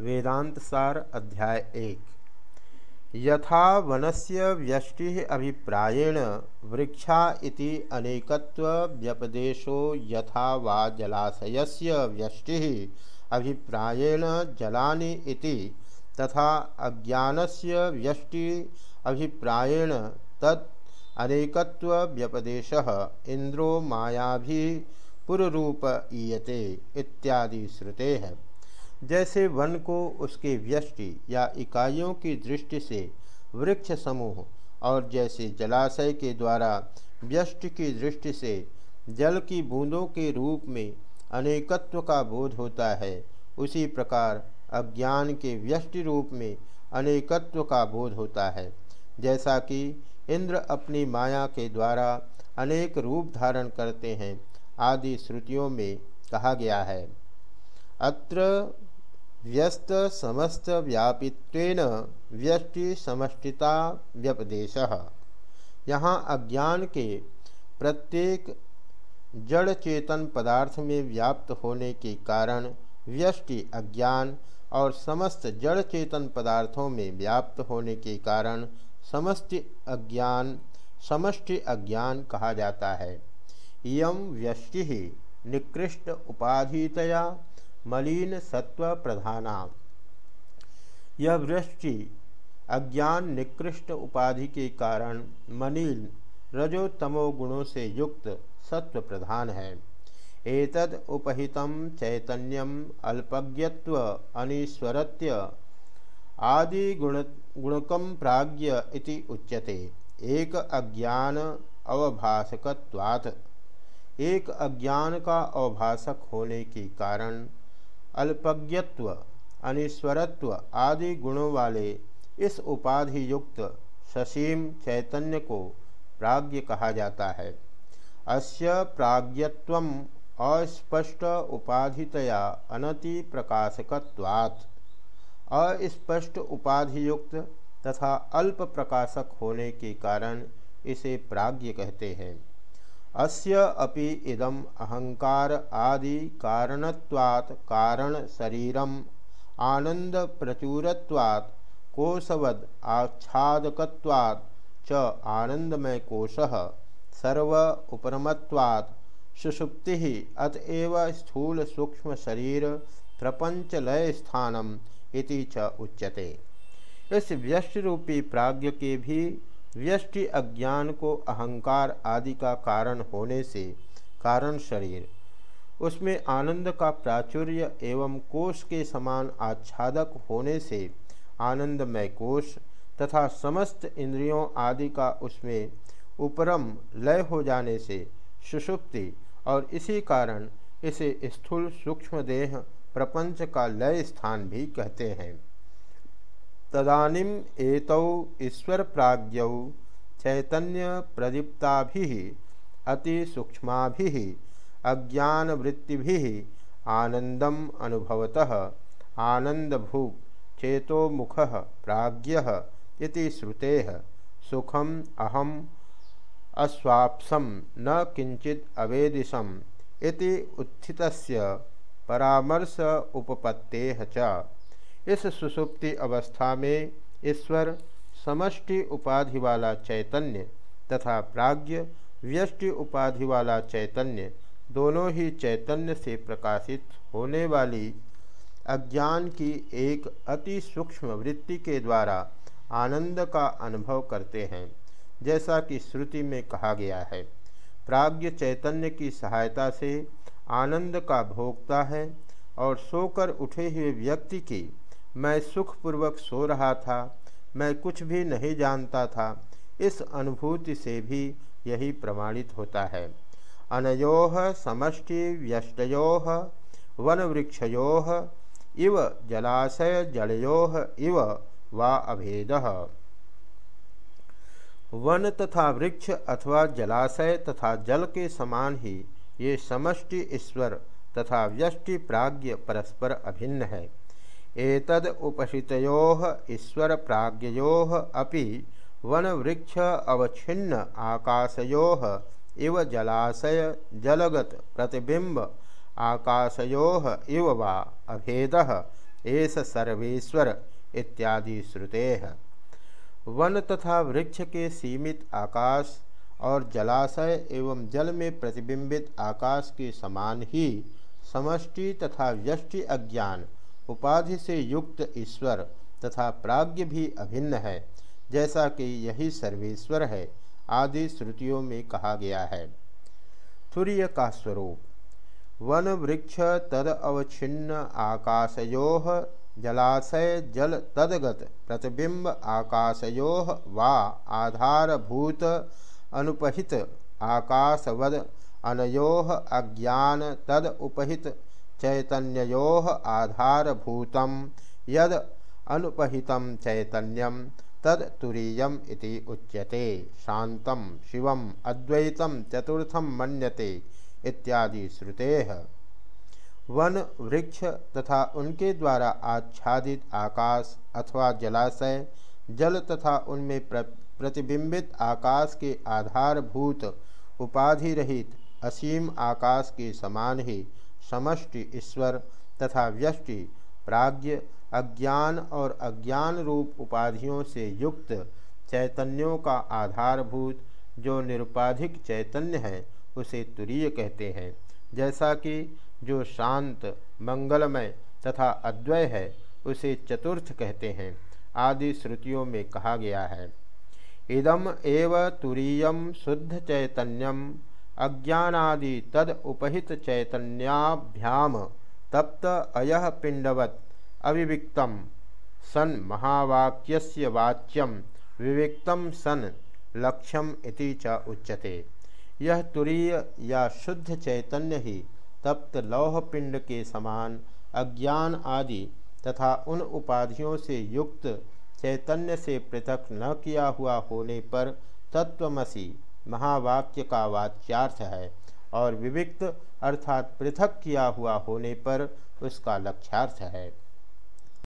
वेदांत सार अध्याय एक। यथा वनस्य व्यष्टि अभिप्रायेण वृक्षा इति अनेकत्व व्यपदेशो यथा वा जलाशयस्य व्यष्टि अभिप्रायेण जलानि इति तथा अज्ञानस्य व्यष्टि अभिप्रायेण तत् अनेकत्व व्यपदेशः इंद्रो मायाभि पुररूप ईयते इत्यादि श्रुते। हैं जैसे वन को उसके व्यष्टि या इकाइयों की दृष्टि से वृक्ष समूह और जैसे जलाशय के द्वारा व्यष्टि की दृष्टि से जल की बूंदों के रूप में अनेकत्व का बोध होता है, उसी प्रकार अज्ञान के व्यष्टि रूप में अनेकत्व का बोध होता है। जैसा कि इंद्र अपनी माया के द्वारा अनेक रूप धारण करते हैं, आदि श्रुतियों में कहा गया है। अत्र व्यस्त समस्त व्यापित्वेन व्यष्टि समष्टिता व्यपदेश। यहाँ अज्ञान के प्रत्येक जड़ चेतन पदार्थ में व्याप्त होने के कारण व्यष्टि अज्ञान और समस्त जड़ चेतन पदार्थों में व्याप्त होने के कारण समस्त अज्ञान, समष्टि अज्ञान कहा जाता है। यम व्यष्टि निकृष्ट उपाधितया मलिन सत्व प्रधाना यह वृष्टि अज्ञान निकृष्ट उपाधि के कारण मलिन रजोत्तमो गुणों से युक्त सत्व प्रधान है। एतद उपहितम चैतन्यम अल्पज्ञत्व अनीश्वरत्य आदि गुण गुणकम प्राज्ञ इति उच्यते। एक अज्ञान अवभाषकत्वात् एक अज्ञान का अवभाषक होने के कारण अल्पज्ञत्व, अनिश्वरत्व आदि गुणों वाले इस उपाधि युक्त ससीम चैतन्य को प्राज्ञ कहा जाता है। अस्य प्राज्ञत्व अस्पष्ट उपाधितया अनति प्रकाशकत्वात्। अस्पष्ट उपाधियुक्त तथा अल्प प्रकाशक होने के कारण इसे प्राज्ञ कहते हैं। अस्य अपि इदम अहंकार आदि कारणत्वात् कारण शरीरम आनंद प्रचुरत्वात् कोशवद आच्छादकत्वात् च आनंदमय कोशः, सर्व उपरमत्वात्, सुषुप्ति अतएव स्थूल सूक्ष्म शरीर प्रपंच लय स्थानम इति च उच्यते। इस व्यष्ट रूपी प्राज्ञ के भी व्यष्टि, अज्ञान को अहंकार आदि का कारण होने से कारण शरीर। उसमें आनंद का प्राचुर्य एवं कोष के समान आच्छादक होने से आनंदमय कोष तथा समस्त इंद्रियों आदि का उसमें उपरम लय हो जाने से सुषुप्ति और इसी कारण इसे स्थूल सूक्ष्म देह प्रपंच का लय स्थान भी कहते हैं। तदानीम एतौ ईश्वर प्राज्ञौ चैतन्य प्रदीप्ता अति सूक्ष्मा अज्ञान वृत्ति आनंदम अनुभवतः आनंदभू चेतो मुख प्राज्ञ इति श्रुते, सुखम अहम अस्वाप्सम न किंचित अवेदिशम इति उत्थितस्य परामर्श उपपत्ते च। इस सुसुप्ति अवस्था में ईश्वर समष्टि उपाधि वाला चैतन्य तथा प्राज्ञ, व्यष्टि उपाधि वाला चैतन्य दोनों ही चैतन्य से प्रकाशित होने वाली अज्ञान की एक अति सूक्ष्म वृत्ति के द्वारा आनंद का अनुभव करते हैं, जैसा कि श्रुति में कहा गया है। प्राज्ञ चैतन्य की सहायता से आनंद का भोगता है और सोकर उठे हुए व्यक्ति की मैं सुखपूर्वक सो रहा था, मैं कुछ भी नहीं जानता था, इस अनुभूति से भी यही प्रमाणित होता है। अनयो समष्टि व्यष्टयो वन वृक्षयो इव जलाशय जलयो, इव वा अभेद। वन तथा वृक्ष अथवा जलाशय तथा जल के समान ही ये समष्टि ईश्वर तथा व्यष्टि प्राज्ञ परस्पर अभिन्न है। एतद उपसितो ईश्वर प्राज्ञो अपि वन वृक्ष अवच्छिन्न आकाशयो इव जलाशय जलगत प्रतिबिंब आकाशयो इव वा अभेद एस सर्वेश्वर इत्यादि श्रुते। वन तथा वृक्ष के सीमित आकाश और जलाशय एवं जल में प्रतिबिंबित आकाश के समान ही समष्टि तथा व्यष्टि अज्ञान उपाधि से युक्त ईश्वर तथा प्राज्ञ भी अभिन्न है, जैसा कि यही सर्वेश्वर है, आदि श्रुतियों में कहा गया है। तुर्य का स्वरूप वन वृक्ष तद अवच्छिन्न आकाशयो, जलाशय जल तदगत प्रतिबिंब आकाशयो वा आधारभूत अनुपहित आकाशवद अनो अज्ञान तद उपहित चैतन्यो आधारभूत यद अनुपहित चैतन्यम तद तुरीयम इति उच्यते। शांतम शिवम अद्वैतम चतुर्थम मन्यते इत्यादि श्रुते। वन वृक्ष तथा उनके द्वारा आच्छादित आकाश अथवा जलाशय, जल तथा उनमें प्र, प्रतिबिंबित आकाश के आधारभूत उपाधि रहित असीम आकाश के समान ही समष्टि, ईश्वर तथा व्यष्टि, प्राज्ञ, अज्ञान और अज्ञान रूप उपाधियों से युक्त चैतन्यों का आधारभूत जो निरुपाधिक चैतन्य है, उसे तुरीय कहते हैं। जैसा कि जो शांत, मंगलमय तथा अद्वय है, उसे चतुर्थ कहते हैं। आदि श्रुतियों में कहा गया है। इदम एव तुरीय शुद्ध चैतन्यम अज्ञानादि तद उपहित चैतन्याभ्याम तप्त अय पिंडवत अविविक्त सन महावाक्यस्य वाच्यम। विविक्त सन लक्ष्यम इति च उच्यते। यह तुरीय या शुद्ध चैतन्य ही तप्त लौह पिंड के समान अज्ञान आदि तथा उन उपाधियों से युक्त चैतन्य से पृथक न किया हुआ होने पर तत्वमसी महावाक्य का वाच्यार्थ है और विविक्त अर्थात पृथक किया हुआ होने पर उसका लक्ष्यार्थ है।